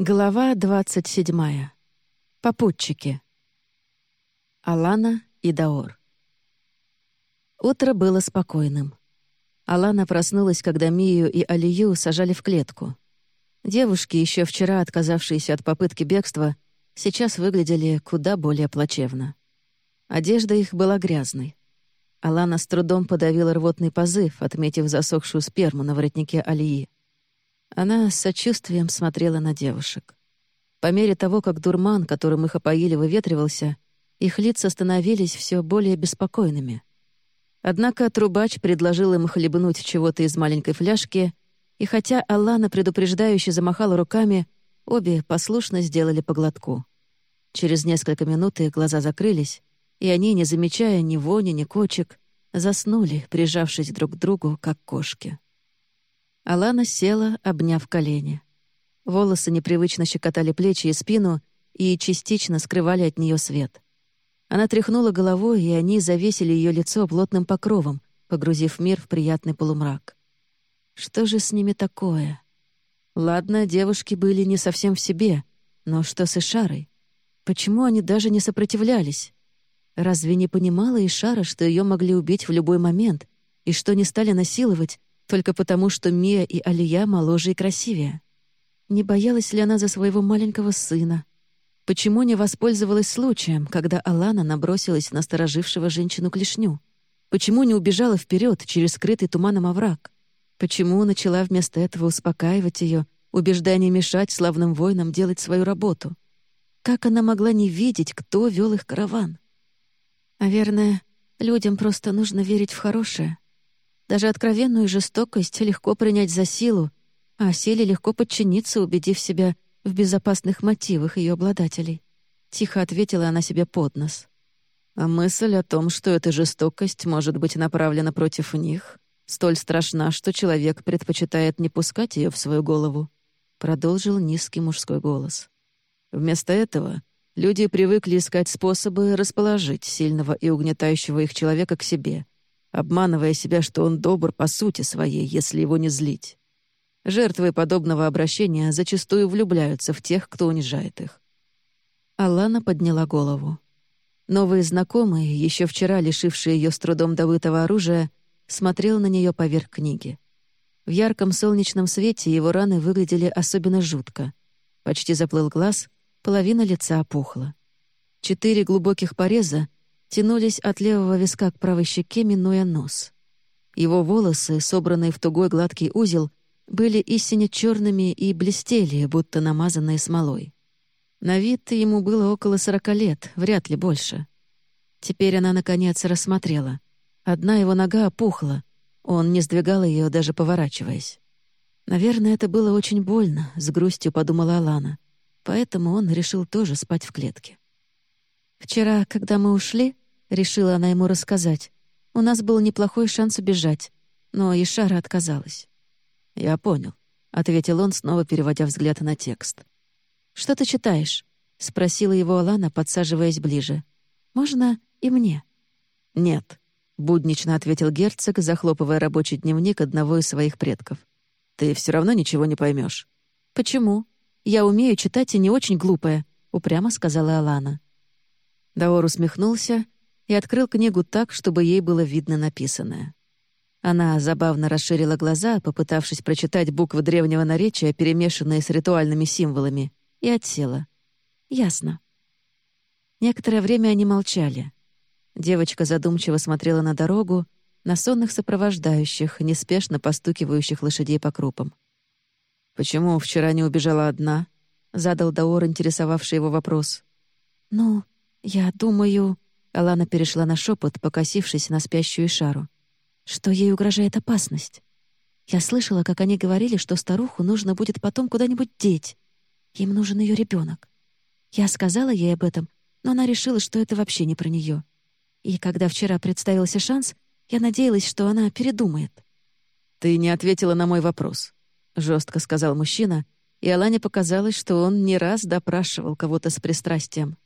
Глава 27. Попутчики. Алана и Даор. Утро было спокойным. Алана проснулась, когда Мию и Алию сажали в клетку. Девушки, еще вчера отказавшиеся от попытки бегства, сейчас выглядели куда более плачевно. Одежда их была грязной. Алана с трудом подавила рвотный позыв, отметив засохшую сперму на воротнике Алии. Она с сочувствием смотрела на девушек. По мере того, как дурман, которым их опоили, выветривался, их лица становились все более беспокойными. Однако трубач предложил им хлебнуть чего-то из маленькой фляжки, и хотя Алана предупреждающе замахала руками, обе послушно сделали поглотку. Через несколько минут их глаза закрылись, и они, не замечая ни вони, ни кочек, заснули, прижавшись друг к другу, как кошки. Алана села, обняв колени. Волосы непривычно щекотали плечи и спину и частично скрывали от нее свет. Она тряхнула головой, и они завесили ее лицо плотным покровом, погрузив мир в приятный полумрак. Что же с ними такое? Ладно, девушки были не совсем в себе, но что с Ишарой? Почему они даже не сопротивлялись? Разве не понимала Ишара, что ее могли убить в любой момент, и что не стали насиловать, только потому, что Мия и Алия моложе и красивее. Не боялась ли она за своего маленького сына? Почему не воспользовалась случаем, когда Алана набросилась на сторожившего женщину клешню? Почему не убежала вперед через скрытый туманом овраг? Почему начала вместо этого успокаивать ее, убеждая не мешать славным воинам делать свою работу? Как она могла не видеть, кто вел их караван? Наверное, людям просто нужно верить в хорошее, даже откровенную жестокость легко принять за силу, а силе легко подчиниться, убедив себя в безопасных мотивах ее обладателей. Тихо ответила она себе под нос. А мысль о том, что эта жестокость может быть направлена против них, столь страшна, что человек предпочитает не пускать ее в свою голову, продолжил низкий мужской голос. Вместо этого люди привыкли искать способы расположить сильного и угнетающего их человека к себе — обманывая себя, что он добр по сути своей, если его не злить. Жертвы подобного обращения зачастую влюбляются в тех, кто унижает их. Алана подняла голову. Новые знакомые, еще вчера лишившие ее с трудом добытого оружия, смотрел на нее поверх книги. В ярком солнечном свете его раны выглядели особенно жутко. Почти заплыл глаз, половина лица опухла. Четыре глубоких пореза тянулись от левого виска к правой щеке, минуя нос. Его волосы, собранные в тугой гладкий узел, были истинно черными и блестели, будто намазанные смолой. На вид ему было около сорока лет, вряд ли больше. Теперь она, наконец, рассмотрела. Одна его нога опухла, он не сдвигал ее, даже поворачиваясь. Наверное, это было очень больно, с грустью подумала Алана. Поэтому он решил тоже спать в клетке. Вчера, когда мы ушли, Решила она ему рассказать. У нас был неплохой шанс убежать, но Ишара отказалась. «Я понял», — ответил он, снова переводя взгляд на текст. «Что ты читаешь?» — спросила его Алана, подсаживаясь ближе. «Можно и мне?» «Нет», — буднично ответил герцог, захлопывая рабочий дневник одного из своих предков. «Ты все равно ничего не поймешь. «Почему? Я умею читать и не очень глупая», — упрямо сказала Алана. Даор усмехнулся и открыл книгу так, чтобы ей было видно написанное. Она забавно расширила глаза, попытавшись прочитать буквы древнего наречия, перемешанные с ритуальными символами, и отсела. «Ясно». Некоторое время они молчали. Девочка задумчиво смотрела на дорогу, на сонных сопровождающих, неспешно постукивающих лошадей по крупам. «Почему вчера не убежала одна?» — задал Даор, интересовавший его вопрос. «Ну, я думаю...» Алана перешла на шепот, покосившись на спящую шару. Что ей угрожает опасность. Я слышала, как они говорили, что старуху нужно будет потом куда-нибудь деть. Им нужен ее ребенок. Я сказала ей об этом, но она решила, что это вообще не про нее. И когда вчера представился шанс, я надеялась, что она передумает. «Ты не ответила на мой вопрос», — жестко сказал мужчина, и Алане показалось, что он не раз допрашивал кого-то с пристрастием.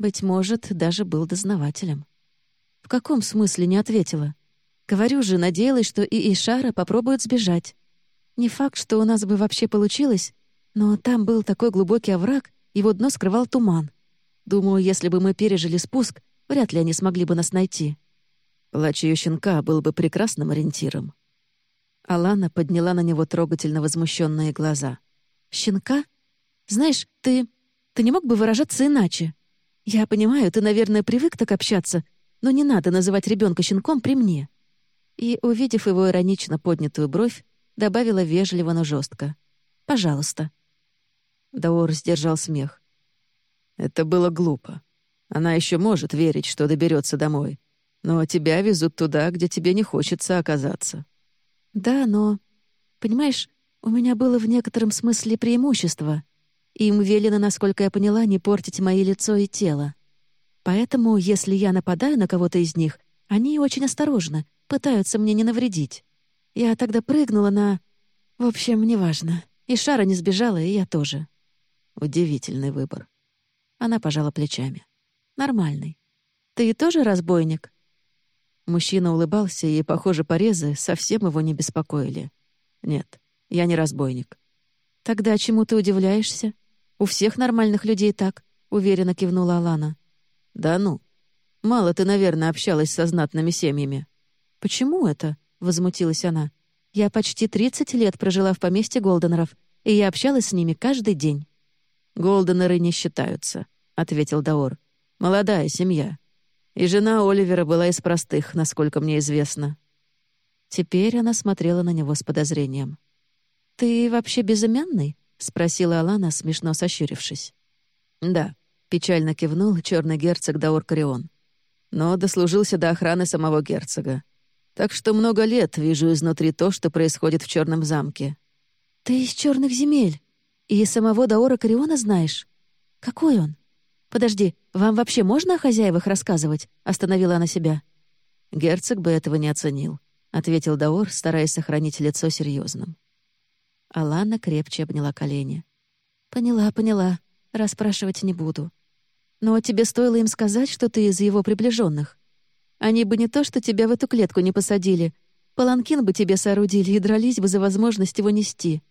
Быть может, даже был дознавателем. В каком смысле не ответила? Говорю же, надеялась, что и Ишара попробует сбежать. Не факт, что у нас бы вообще получилось, Но там был такой глубокий овраг, его дно скрывал туман. Думаю, если бы мы пережили спуск, вряд ли они смогли бы нас найти. Плач ее щенка был бы прекрасным ориентиром. Алана подняла на него трогательно возмущенные глаза. «Щенка? Знаешь, ты... ты не мог бы выражаться иначе? Я понимаю, ты, наверное, привык так общаться, но не надо называть ребенка щенком при мне». И, увидев его иронично поднятую бровь, добавила вежливо, но жестко. «Пожалуйста». Даор сдержал смех. «Это было глупо. Она еще может верить, что доберется домой. Но тебя везут туда, где тебе не хочется оказаться». «Да, но... Понимаешь, у меня было в некотором смысле преимущество. Им велено, насколько я поняла, не портить мои лицо и тело. Поэтому, если я нападаю на кого-то из них, они очень осторожны, пытаются мне не навредить. Я тогда прыгнула на... В общем, неважно. И Шара не сбежала, и я тоже. Удивительный выбор. Она пожала плечами. Нормальный. Ты тоже разбойник? Мужчина улыбался, и, похоже, порезы совсем его не беспокоили. «Нет, я не разбойник». «Тогда чему ты удивляешься? У всех нормальных людей так», — уверенно кивнула Алана. «Да ну. Мало ты, наверное, общалась со знатными семьями». «Почему это?» — возмутилась она. «Я почти 30 лет прожила в поместье Голденеров, и я общалась с ними каждый день». «Голденеры не считаются», — ответил Даор. «Молодая семья. И жена Оливера была из простых, насколько мне известно. Теперь она смотрела на него с подозрением. «Ты вообще безымянный?» — спросила Алана, смешно сощурившись. «Да», — печально кивнул черный герцог Даор Карион. «Но дослужился до охраны самого герцога. Так что много лет вижу изнутри то, что происходит в черном замке». «Ты из черных земель и самого Даора Кариона знаешь? Какой он?» «Подожди, вам вообще можно о хозяевах рассказывать?» — остановила она себя. «Герцог бы этого не оценил», — ответил Даор, стараясь сохранить лицо серьезным. Алана крепче обняла колени. «Поняла, поняла. Расспрашивать не буду. Но тебе стоило им сказать, что ты из его приближенных. Они бы не то, что тебя в эту клетку не посадили. Паланкин бы тебе соорудили и дрались бы за возможность его нести.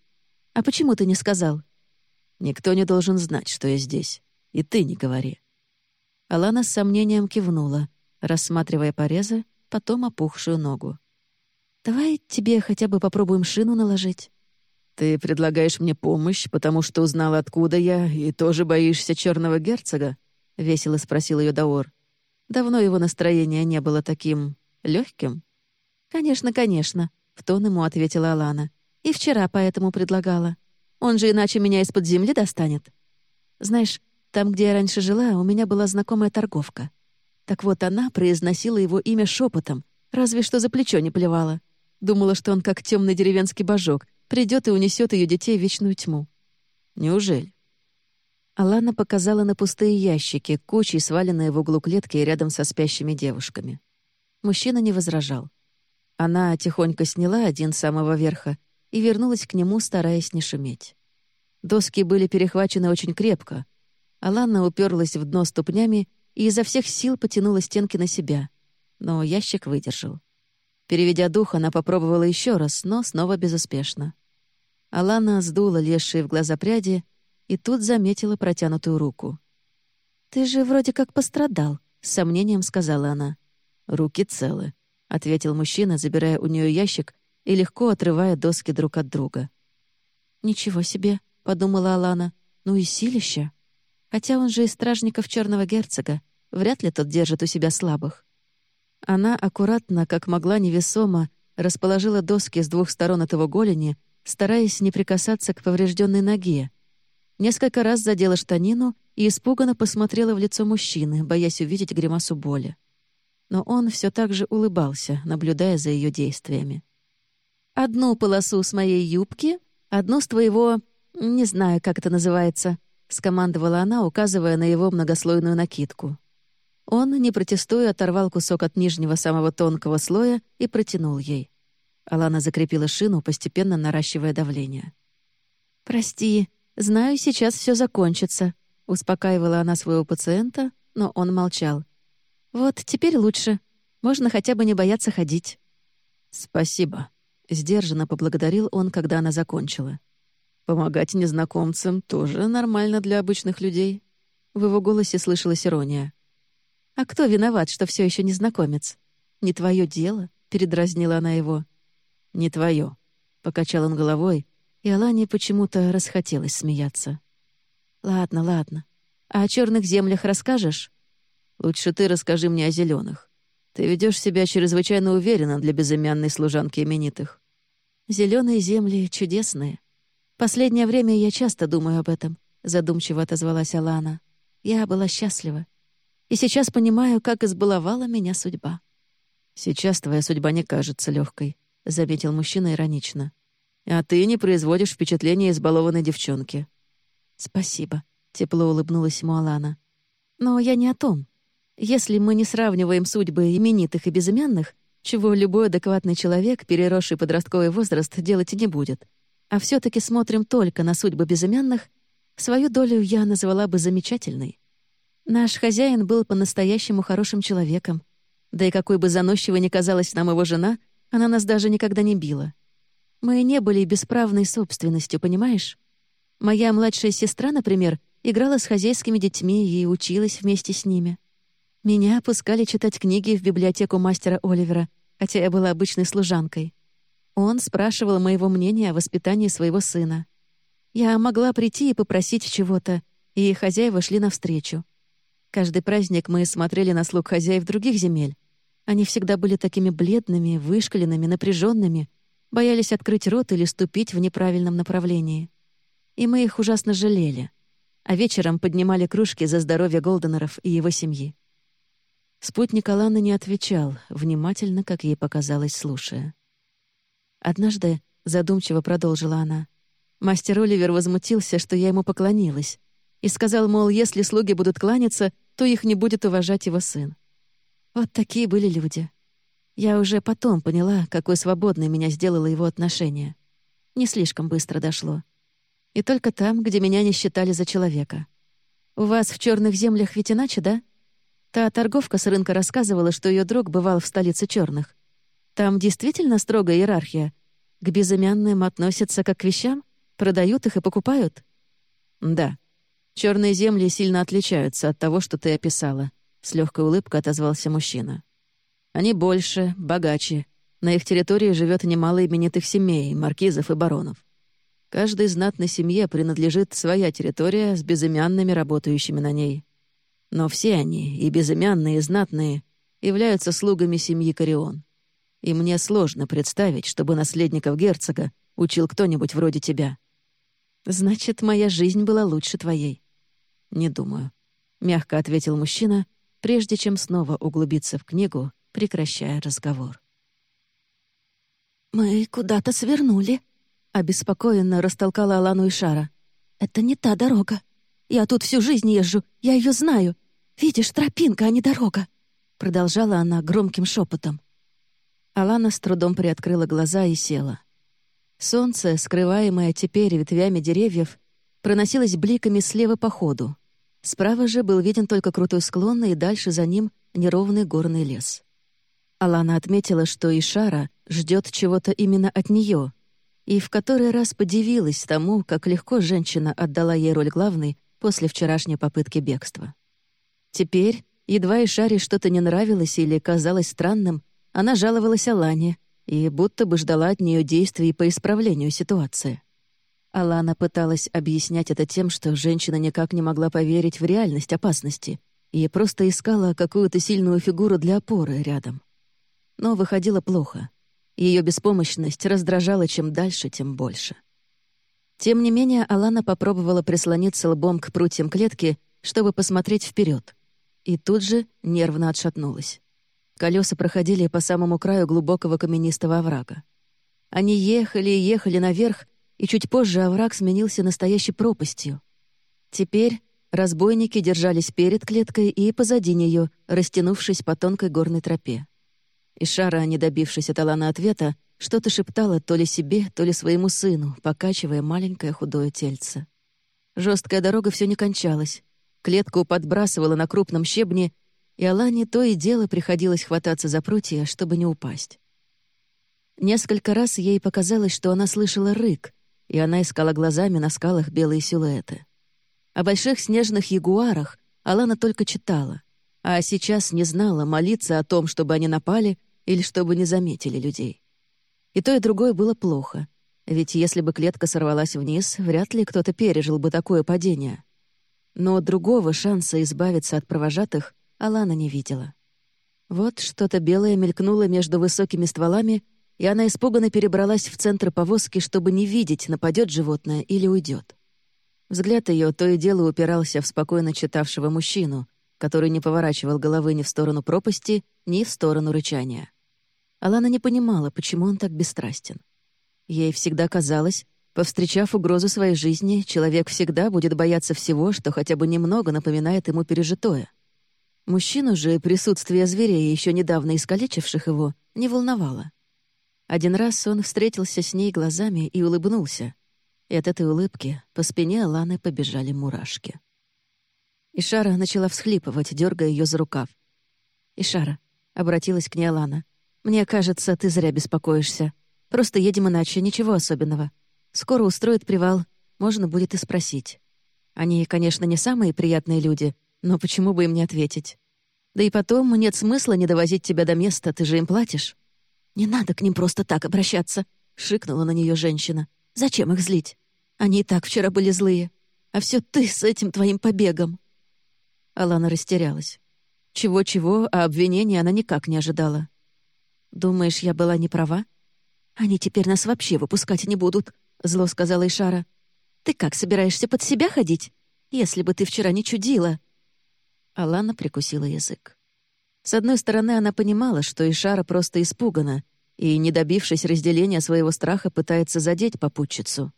А почему ты не сказал?» «Никто не должен знать, что я здесь», и ты не говори». Алана с сомнением кивнула, рассматривая порезы, потом опухшую ногу. «Давай тебе хотя бы попробуем шину наложить». «Ты предлагаешь мне помощь, потому что узнала, откуда я, и тоже боишься черного герцога?» — весело спросил ее Даор. Давно его настроение не было таким легким. «Конечно, конечно», — в тон ему ответила Алана. «И вчера поэтому предлагала. Он же иначе меня из-под земли достанет. Знаешь, там, где я раньше жила, у меня была знакомая торговка. Так вот, она произносила его имя шепотом, разве что за плечо не плевала. Думала, что он как темный деревенский божок, придет и унесет ее детей в вечную тьму. Неужели? Алана показала на пустые ящики, кучей сваленные в углу клетки рядом со спящими девушками. Мужчина не возражал. Она тихонько сняла один с самого верха и вернулась к нему, стараясь не шуметь. Доски были перехвачены очень крепко, Алана уперлась в дно ступнями и изо всех сил потянула стенки на себя. Но ящик выдержал. Переведя дух, она попробовала еще раз, но снова безуспешно. Алана сдула лезшие в глаза пряди и тут заметила протянутую руку. «Ты же вроде как пострадал», — с сомнением сказала она. «Руки целы», — ответил мужчина, забирая у нее ящик и легко отрывая доски друг от друга. «Ничего себе», — подумала Алана, — «ну и силища». Хотя он же из стражников черного герцога, вряд ли тот держит у себя слабых. Она аккуратно, как могла невесомо, расположила доски с двух сторон от его голени, стараясь не прикасаться к поврежденной ноге. Несколько раз задела штанину и испуганно посмотрела в лицо мужчины, боясь увидеть гримасу боли. Но он все так же улыбался, наблюдая за ее действиями. «Одну полосу с моей юбки, одну с твоего... не знаю, как это называется», — скомандовала она, указывая на его многослойную накидку. Он, не протестуя, оторвал кусок от нижнего самого тонкого слоя и протянул ей. Алана закрепила шину, постепенно наращивая давление. «Прости, знаю, сейчас все закончится», — успокаивала она своего пациента, но он молчал. «Вот, теперь лучше. Можно хотя бы не бояться ходить». «Спасибо», — сдержанно поблагодарил он, когда она закончила. Помогать незнакомцам тоже нормально для обычных людей. В его голосе слышалась ирония. «А кто виноват, что все еще незнакомец? Не твое дело?» — передразнила она его. «Не твое», — покачал он головой, и Алане почему-то расхотелось смеяться. «Ладно, ладно. А о черных землях расскажешь?» «Лучше ты расскажи мне о зеленых. Ты ведешь себя чрезвычайно уверенно для безымянной служанки именитых». Зеленые земли чудесные. Последнее время я часто думаю об этом», — задумчиво отозвалась Алана. «Я была счастлива. И сейчас понимаю, как избаловала меня судьба». «Сейчас твоя судьба не кажется легкой, заметил мужчина иронично. «А ты не производишь впечатления избалованной девчонки». «Спасибо», — тепло улыбнулась ему Алана. «Но я не о том. Если мы не сравниваем судьбы именитых и безымянных, чего любой адекватный человек, переросший подростковый возраст, делать и не будет, а все таки смотрим только на судьбы безымянных, свою долю я назвала бы замечательной. Наш хозяин был по-настоящему хорошим человеком, да и какой бы заносчивой ни казалась нам его жена, она нас даже никогда не била. Мы не были бесправной собственностью, понимаешь? Моя младшая сестра, например, играла с хозяйскими детьми и училась вместе с ними. Меня опускали читать книги в библиотеку мастера Оливера, хотя я была обычной служанкой. Он спрашивал моего мнения о воспитании своего сына. Я могла прийти и попросить чего-то, и хозяева шли навстречу. Каждый праздник мы смотрели на слуг хозяев других земель. Они всегда были такими бледными, вышкаленными, напряженными, боялись открыть рот или ступить в неправильном направлении. И мы их ужасно жалели. А вечером поднимали кружки за здоровье Голденеров и его семьи. Спутник Аланы не отвечал, внимательно, как ей показалось, слушая. Однажды, задумчиво продолжила она, мастер Оливер возмутился, что я ему поклонилась, и сказал, мол, если слуги будут кланяться, то их не будет уважать его сын. Вот такие были люди. Я уже потом поняла, какой свободной меня сделало его отношение. Не слишком быстро дошло. И только там, где меня не считали за человека. У вас в черных землях ведь иначе, да? Та торговка с рынка рассказывала, что ее друг бывал в столице черных. Там действительно строгая иерархия. К безымянным относятся как к вещам? Продают их и покупают? Да, Черные земли сильно отличаются от того, что ты описала», — с легкой улыбкой отозвался мужчина. «Они больше, богаче. На их территории живет немало именитых семей, маркизов и баронов. Каждой знатной семье принадлежит своя территория с безымянными, работающими на ней. Но все они, и безымянные, и знатные, являются слугами семьи Корион. И мне сложно представить, чтобы наследников герцога учил кто-нибудь вроде тебя. Значит, моя жизнь была лучше твоей. «Не думаю», — мягко ответил мужчина, прежде чем снова углубиться в книгу, прекращая разговор. «Мы куда-то свернули», — обеспокоенно растолкала Алану и Шара. «Это не та дорога. Я тут всю жизнь езжу, я ее знаю. Видишь, тропинка, а не дорога», — продолжала она громким шепотом. Алана с трудом приоткрыла глаза и села. Солнце, скрываемое теперь ветвями деревьев, проносилось бликами слева по ходу, Справа же был виден только крутой склон, и дальше за ним неровный горный лес. Алана отметила, что Ишара ждет чего-то именно от нее, и в который раз подивилась тому, как легко женщина отдала ей роль главной после вчерашней попытки бегства. Теперь, едва Ишаре что-то не нравилось или казалось странным, она жаловалась Алане и будто бы ждала от нее действий по исправлению ситуации. Алана пыталась объяснять это тем, что женщина никак не могла поверить в реальность опасности и просто искала какую-то сильную фигуру для опоры рядом. Но выходило плохо. Ее беспомощность раздражала чем дальше, тем больше. Тем не менее, Алана попробовала прислониться лбом к прутьям клетки, чтобы посмотреть вперед, И тут же нервно отшатнулась. Колеса проходили по самому краю глубокого каменистого оврага. Они ехали и ехали наверх, и чуть позже овраг сменился настоящей пропастью. Теперь разбойники держались перед клеткой и позади нее, растянувшись по тонкой горной тропе. И Шара, не добившись от Алана ответа, что-то шептала то ли себе, то ли своему сыну, покачивая маленькое худое тельце. Жесткая дорога все не кончалась. Клетку подбрасывала на крупном щебне, и Алане то и дело приходилось хвататься за прутья, чтобы не упасть. Несколько раз ей показалось, что она слышала рык, и она искала глазами на скалах белые силуэты. О больших снежных ягуарах Алана только читала, а сейчас не знала, молиться о том, чтобы они напали или чтобы не заметили людей. И то, и другое было плохо, ведь если бы клетка сорвалась вниз, вряд ли кто-то пережил бы такое падение. Но другого шанса избавиться от провожатых Алана не видела. Вот что-то белое мелькнуло между высокими стволами, и она испуганно перебралась в центр повозки, чтобы не видеть, нападет животное или уйдет. Взгляд ее то и дело упирался в спокойно читавшего мужчину, который не поворачивал головы ни в сторону пропасти, ни в сторону рычания. Алана не понимала, почему он так бесстрастен. Ей всегда казалось, повстречав угрозу своей жизни, человек всегда будет бояться всего, что хотя бы немного напоминает ему пережитое. Мужчину же присутствие зверей, еще недавно искалечивших его, не волновало. Один раз он встретился с ней глазами и улыбнулся. И от этой улыбки по спине Аланы побежали мурашки. Ишара начала всхлипывать, дергая ее за рукав. «Ишара», — обратилась к ней Алана, — «мне кажется, ты зря беспокоишься. Просто едем иначе, ничего особенного. Скоро устроят привал, можно будет и спросить. Они, конечно, не самые приятные люди, но почему бы им не ответить? Да и потом, нет смысла не довозить тебя до места, ты же им платишь. «Не надо к ним просто так обращаться», — шикнула на нее женщина. «Зачем их злить? Они и так вчера были злые. А все ты с этим твоим побегом». Алана растерялась. Чего-чего, а обвинения она никак не ожидала. «Думаешь, я была не права?» «Они теперь нас вообще выпускать не будут», — зло сказала Ишара. «Ты как, собираешься под себя ходить? Если бы ты вчера не чудила...» Алана прикусила язык. С одной стороны, она понимала, что Ишара просто испугана и, не добившись разделения своего страха, пытается задеть попутчицу.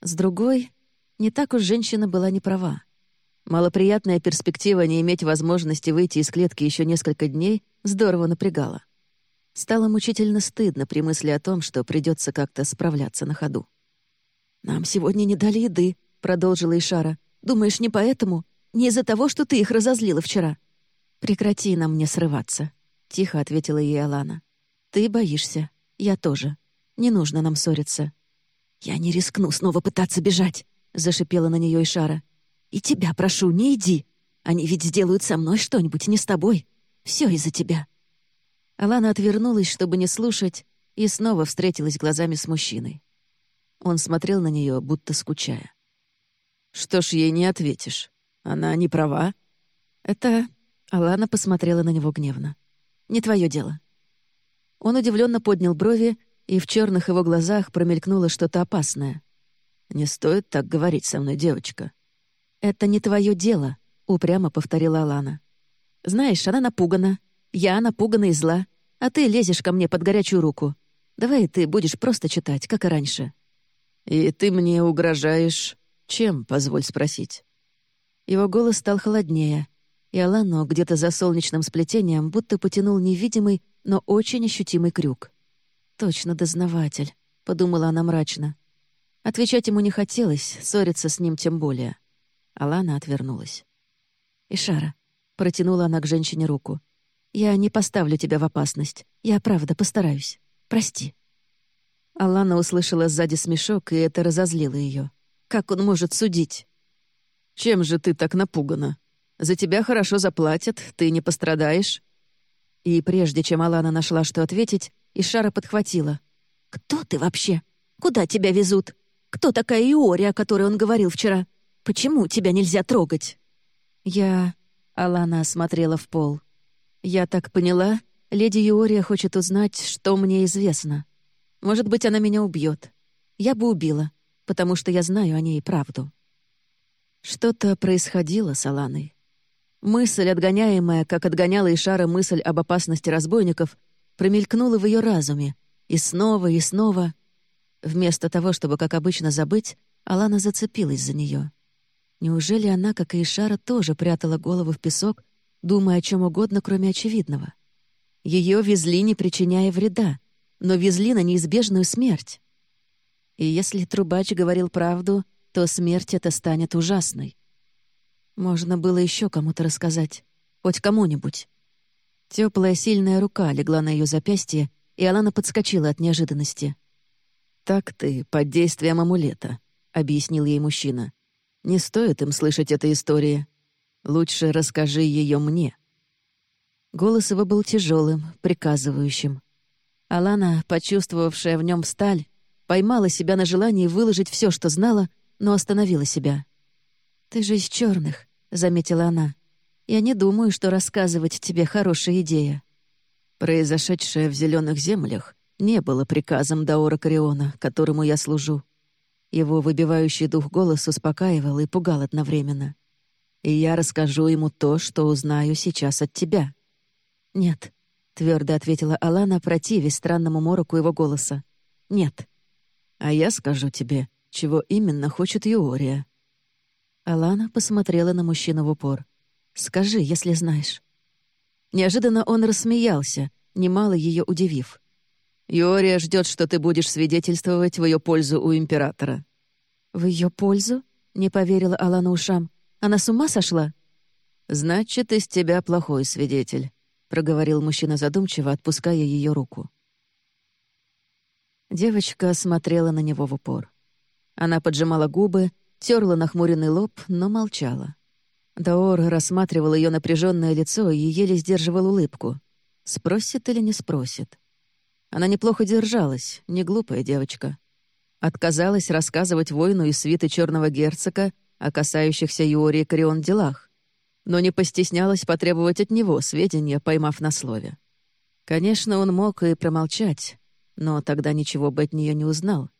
С другой, не так уж женщина была не права. Малоприятная перспектива не иметь возможности выйти из клетки еще несколько дней здорово напрягала. Стало мучительно стыдно при мысли о том, что придется как-то справляться на ходу. «Нам сегодня не дали еды», — продолжила Ишара. «Думаешь, не поэтому? Не из-за того, что ты их разозлила вчера?» «Прекрати на мне срываться», — тихо ответила ей Алана. «Ты боишься. Я тоже. Не нужно нам ссориться». «Я не рискну снова пытаться бежать», — зашипела на нее Ишара. «И тебя прошу, не иди. Они ведь сделают со мной что-нибудь, не с тобой. Все из-за тебя». Алана отвернулась, чтобы не слушать, и снова встретилась глазами с мужчиной. Он смотрел на нее, будто скучая. «Что ж ей не ответишь? Она не права?» «Это...» — Алана посмотрела на него гневно. «Не твое дело». Он удивленно поднял брови, и в черных его глазах промелькнуло что-то опасное. «Не стоит так говорить со мной, девочка». «Это не твое дело», — упрямо повторила Алана. «Знаешь, она напугана. Я напугана и зла. А ты лезешь ко мне под горячую руку. Давай ты будешь просто читать, как и раньше». «И ты мне угрожаешь чем, позволь спросить?» Его голос стал холоднее, и Алану где-то за солнечным сплетением будто потянул невидимый, но очень ощутимый крюк. «Точно дознаватель», — подумала она мрачно. Отвечать ему не хотелось, ссориться с ним тем более. Алана отвернулась. «Ишара», — протянула она к женщине руку. «Я не поставлю тебя в опасность. Я, правда, постараюсь. Прости». Алана услышала сзади смешок, и это разозлило ее. Как он может судить? «Чем же ты так напугана? За тебя хорошо заплатят, ты не пострадаешь». И прежде чем Алана нашла, что ответить, Ишара подхватила. «Кто ты вообще? Куда тебя везут? Кто такая Иори, о которой он говорил вчера? Почему тебя нельзя трогать?» «Я...» — Алана осмотрела в пол. «Я так поняла, леди Иория хочет узнать, что мне известно. Может быть, она меня убьет. Я бы убила, потому что я знаю о ней правду». Что-то происходило с Аланой. Мысль, отгоняемая, как отгоняла Ишара мысль об опасности разбойников, промелькнула в ее разуме, и снова, и снова. Вместо того, чтобы, как обычно, забыть, Алана зацепилась за нее. Неужели она, как и Ишара, тоже прятала голову в песок, думая о чем угодно, кроме очевидного? Ее везли, не причиняя вреда, но везли на неизбежную смерть. И если трубач говорил правду, то смерть эта станет ужасной. Можно было еще кому-то рассказать. Хоть кому-нибудь. Теплая сильная рука легла на ее запястье, и Алана подскочила от неожиданности. «Так ты, под действием амулета», — объяснил ей мужчина. «Не стоит им слышать этой истории. Лучше расскажи ее мне». Голос его был тяжелым, приказывающим. Алана, почувствовавшая в нем сталь, поймала себя на желании выложить все, что знала, но остановила себя. «Ты же из черных, заметила она. «Я не думаю, что рассказывать тебе хорошая идея». Произошедшее в зеленых землях не было приказом Даора Кариона, которому я служу. Его выбивающий дух голос успокаивал и пугал одновременно. И я расскажу ему то, что узнаю сейчас от тебя. «Нет», — твердо ответила Алана, противясь странному мороку его голоса. «Нет». «А я скажу тебе, чего именно хочет Юория». Алана посмотрела на мужчину в упор. «Скажи, если знаешь». Неожиданно он рассмеялся, немало ее удивив. «Юория ждет, что ты будешь свидетельствовать в ее пользу у императора». «В ее пользу?» — не поверила Алана ушам. «Она с ума сошла?» «Значит, из тебя плохой свидетель», проговорил мужчина задумчиво, отпуская ее руку. Девочка смотрела на него в упор. Она поджимала губы, терла нахмуренный лоб, но молчала. Даор рассматривал ее напряженное лицо и еле сдерживал улыбку. Спросит или не спросит? Она неплохо держалась, не глупая девочка. Отказалась рассказывать воину из свиты черного герцога о касающихся Юории Корион делах но не постеснялась потребовать от него сведения, поймав на слове. Конечно, он мог и промолчать, но тогда ничего бы от нее не узнал.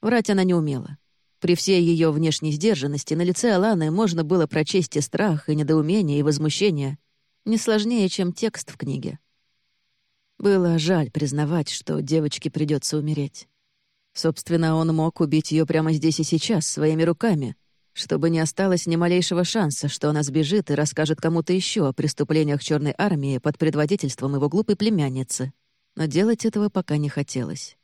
Врать она не умела. При всей ее внешней сдержанности на лице Аланы можно было прочесть и страх, и недоумение, и возмущение, не сложнее, чем текст в книге. Было жаль признавать, что девочке придется умереть. Собственно, он мог убить ее прямо здесь и сейчас, своими руками — чтобы не осталось ни малейшего шанса, что она сбежит и расскажет кому-то еще о преступлениях Черной армии под предводительством его глупой племянницы. Но делать этого пока не хотелось.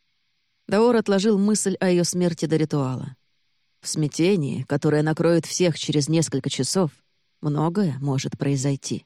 Даор отложил мысль о ее смерти до ритуала. В смятении, которое накроет всех через несколько часов, многое может произойти.